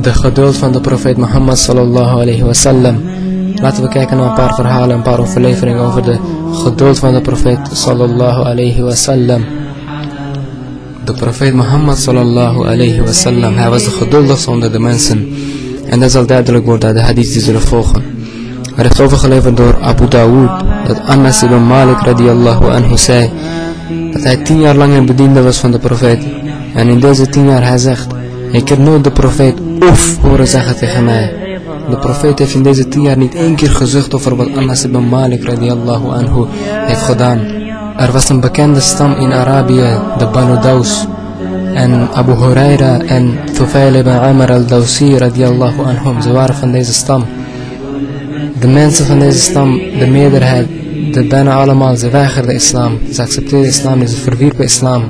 De geduld van de profeet Mohammed sallallahu alayhi wasallam. Laten we kijken naar een paar verhalen, een paar overleveringen over de geduld van de profeet sallallahu alayhi wasallam. De profeet Mohammed sallallahu alayhi wasallam, hij was de geduldigste onder de mensen. En dat zal duidelijk worden uit de hadith die zullen volgen. Er is overgeleverd door Abu Dawood dat Anas ibn Malik radiallahu anhu zei dat hij tien jaar lang een bediende was van de profeet. En in deze tien jaar hij zegt, ik heb nooit de profeet oef horen zeggen tegen mij. De profeet heeft in deze tien jaar niet één keer gezucht over wat Anas ibn Malik radiallahu anhu heeft gedaan. Er was een bekende stam in Arabië, de Banu Daus. En Abu Huraira en Thufail ibn Amr al-Dawsi radiallahu anhum, ze waren van deze stam. De mensen van deze stam, de meerderheid, de bijna allemaal, ze weigerden islam. Ze accepteerden islam, ze verwierpen islam.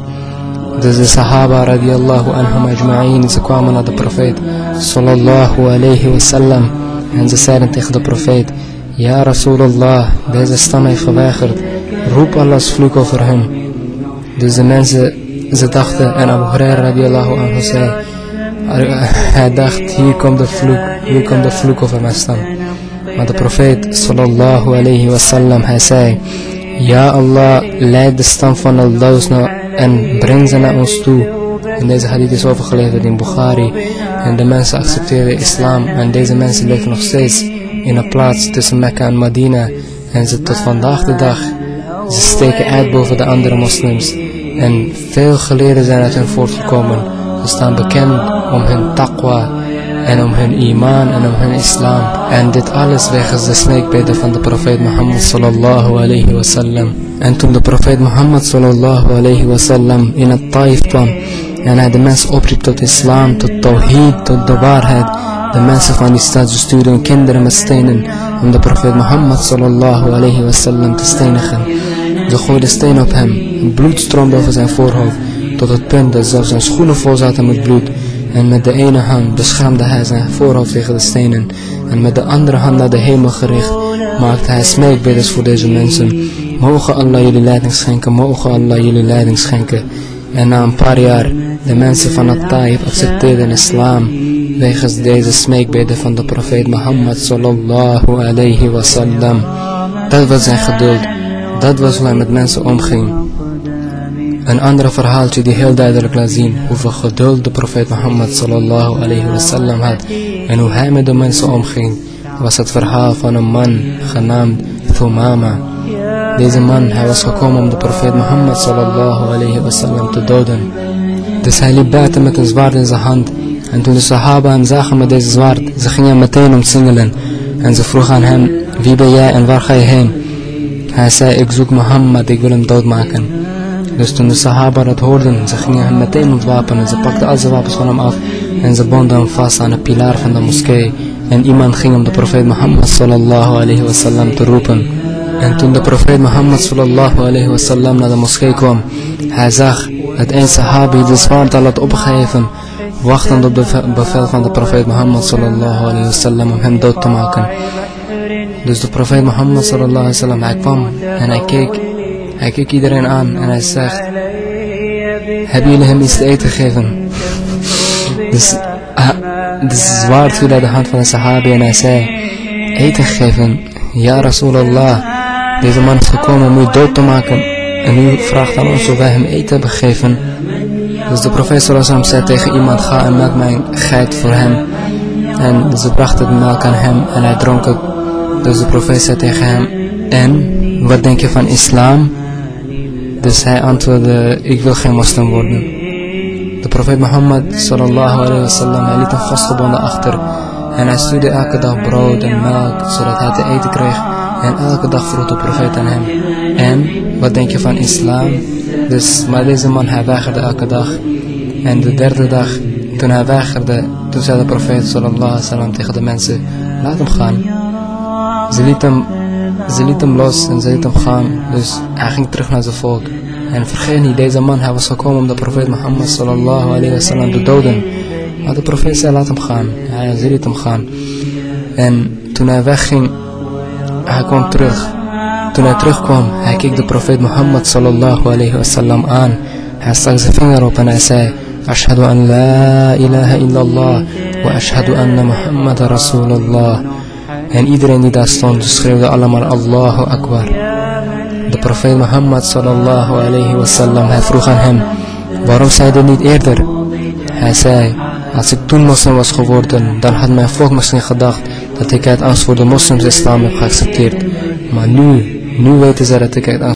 Dus de sahaba radiallahu anhum ajma'in, ze kwamen naar de profeet sallallahu alayhi wasallam. En ze zeiden tegen de profeet, Ja Rasulallah, deze stam heeft geweigerd. Roep Allahs vloek over hen. Dus de mensen, ze dachten, en Abu Hurairah radiallahu anhu zei, hij dacht, hier komt de vloek, hier komt de vloek over mijn stam. Maar de profeet sallallahu alayhi wasallam, hij zei, Ja Allah, leid de stam van Allah en breng ze naar ons toe. En deze hadith is overgeleverd in Bukhari. En de mensen accepteren islam. En deze mensen leven nog steeds in een plaats tussen Mekka en Medina. En ze tot vandaag de dag, ze steken uit boven de andere moslims. En veel geleerden zijn uit hen voortgekomen. Ze staan bekend om hun taqwa en om hun iman en om hun islam. En dit alles wegens de smeekbeden van de profeet Mohammed sallallahu alayhi wasallam. En toen de profeet Mohammed sallallahu alayhi wasallam in het Taif kwam en hij de mensen opriep tot islam, tot tawhid, tot de waarheid. De mensen van die stad stuurden kinderen met stenen om de profeet Mohammed sallallahu alayhi wasallam te stenigen. Ze gooiden steen op hem, bloed stroomde over zijn voorhoofd, tot het punt dat zelfs zijn schoenen vol zaten met bloed. En met de ene hand beschermde hij zijn voorhoofd tegen de stenen. En met de andere hand naar de hemel gericht maakte hij smeekbeders voor deze mensen. Mogen Allah jullie leiding schenken, mogen Allah jullie leiding schenken. En na een paar jaar, de mensen van het Taif accepteerden islam. Wegens deze smeekbeden van de profeet Mohammed sallallahu alayhi wasallam. Dat was zijn geduld. Dat was hoe hij met mensen omging. Een ander verhaaltje die heel duidelijk laat zien hoeveel geduld de profeet Mohammed sallallahu alayhi wasallam had en hoe hij met de mensen omging, was het verhaal van een man genaamd Thumama. Deze man, hij was gekomen om de profeet Mohammed sallallahu alayhi wasallam te doden. Dus hij liep buiten met een zwaard in zijn hand. En toen de sahaba hem zagen met deze zwaard, ze gingen meteen omsingelen. En ze vroegen aan hem, wie ben jij en waar ga je heen? Hij zei, ik zoek Mohammed, ik wil hem doodmaken. Dus toen de sahaba dat hoorden, ze gingen hem meteen ontwapenen. Ze pakten al zijn wapens van hem af en ze bonden hem vast aan een pilaar van de moskee. En iemand ging om de profeet Mohammed sallallahu alayhi wasallam te roepen. En toen de profeet Mohammed sallallahu alayhi wasallam naar de moskee kwam, hij zag dat een sahabi de zwaard al had opgeheven, wachtend op de bevel van de profeet Mohammed sallallahu alayhi wasallam om hem dood te maken. Dus de profeet Mohammed sallallahu alayhi wasallam, hij kwam en hij keek hij keek iedereen aan en hij zegt, hebben jullie hem iets te eten gegeven? dus, uh, dus zwaard viel uit de hand van de sahabi en hij zei, eten geven? Ja Rasulallah, deze man is gekomen om u dood te maken. En u vraagt aan ons of wij hem eten hebben gegeven. Dus de profeet sallallahu zei tegen iemand, ga en maak mijn geit voor hem. En ze brachten het melk aan hem en hij dronk het. Dus de profeet zei tegen hem, en, wat denk je van islam? Dus hij antwoordde, ik wil geen moslim worden. De profeet Mohammed sallallahu alayhi wasallam, hij liet hem vastgebonden achter. En hij stuurde elke dag brood en melk, zodat hij te eten kreeg. En elke dag vroeg de profeet aan hem. En, wat denk je van islam? Dus, maar deze man, hij weigerde elke dag. En de derde dag, toen hij weigerde, toen zei de profeet sallallahu alayhi wasallam tegen de mensen, laat hem gaan. Ze liet hem ze liet hem los en ze liet hem gaan. Dus hij ging terug naar zijn volk. En vergeet niet, deze man, hij was gekomen om de profeet Mohammed sallallahu alayhi wa sallam te doden. Maar de profeet zei, laat hem gaan. Hij ze liet hem gaan. En toen hij wegging, hij kwam terug. Toen hij terugkwam, hij keek de profeet Mohammed sallallahu alayhi wa sallam aan. Hij stak zijn vinger op en hij zei, Ashhadu an la ilaha illallah wa ashhadu anna Muhammad Rasulullah. En iedereen die daar stond schreeuwde allemaal Allahu Akbar. De profeet Mohammed sallallahu alayhi wasallam, hij vroeg aan hem, waarom zei je niet eerder? Hij zei, als ik toen moslim was geworden, dan had mijn volk misschien gedacht dat ik uit angst voor de moslims islam heb geaccepteerd. Maar nu, nu weten ze dat ik uit angst